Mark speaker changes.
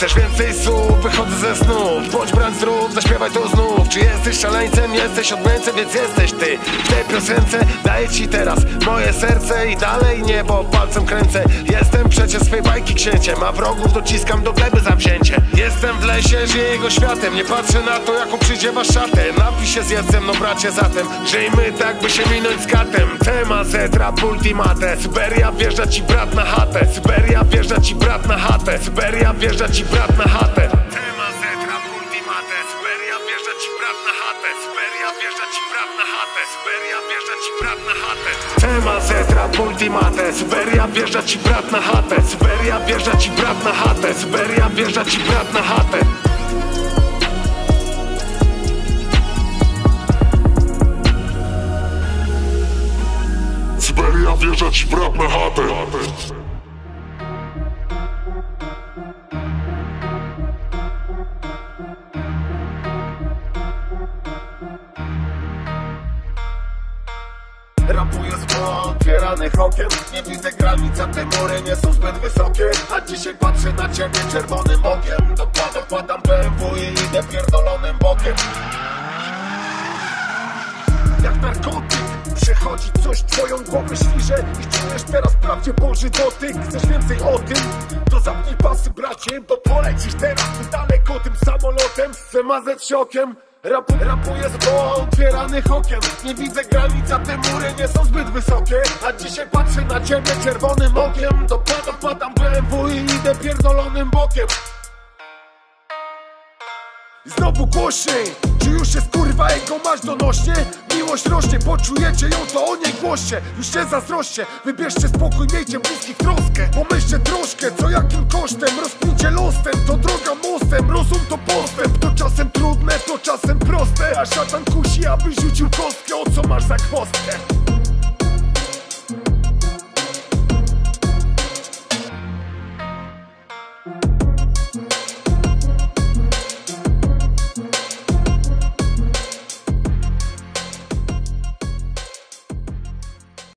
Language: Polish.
Speaker 1: Chcesz więcej słów, wychodzę ze snów Bądź brand zdrów, zaśpiewaj to znów. Czy jesteś szaleńcem, jesteś odmęcem, więc jesteś ty. W tej piosence daję ci teraz moje serce I dalej niebo palcem kręcę. Jestem przecież swej bajki księciem A wrogów dociskam do gleby za wzięcie. Jestem w lesie, żyję jego światem. Nie patrzę na to, jaką przydziewa szatę. Napij się z jedzem, no bracie zatem Żyjmy tak, by się minąć z katem. Tema Z, rap ultimate Syberia wjeżdża ci brat na chatę. Syberia wjeżdża ci brat na chatę. Syberia wjeżdża ci brat na chatę. Tema Z, rap ultimate Syberia wjeżdża ci brat na chatę. Syberia wjeżdża ci brat na chatę. Syberia wjeżdża ci brat na chatę. Tema Z, rap ultimate Syberia wjeżdża ci brat na chatę. Syberia wjeżdża ci brat na chatę. Syberia wjeżdża ci brat na chatę.
Speaker 2: Syberia wjeżdża ci brat na chatę
Speaker 1: Rapuję z otwieranych okiem Nie widzę granic, a te mury nie są zbyt wysokie. A dzisiaj patrzę na ciebie czerwonym okiem. Dokładam, padam BMW i idę pierdolonym bokiem. Jak narkotyk Przechodzi coś twoją głowę świże I czujesz teraz prawdzie Boży dotyk Chcesz więcej o tym? To zapnij pasy bracie Bo polecisz teraz daleko tym samolotem. Zemazać siokiem Rapu, rapuję z otwieranych okien. Nie widzę granic, a te mury nie są zbyt wysokie. A dzisiaj patrzę na ciebie czerwonym okiem. Dopadam, padam BMW i idę pierdolonym bokiem. Znowu głośniej Czy już jest kurwa ego? Masz donośnie? Miłość rośnie, poczujecie ją to o niej głoście. Już się zazdroście, wybierzcie spokój, miejcie bliskich troskę. Pomyślcie troszkę, co jakim kosztem. Rozpnijcie lostem, to droga mostem. Rozum to postęp, A szatan kusi, aby rzucił kostkę O co masz za chwostkę?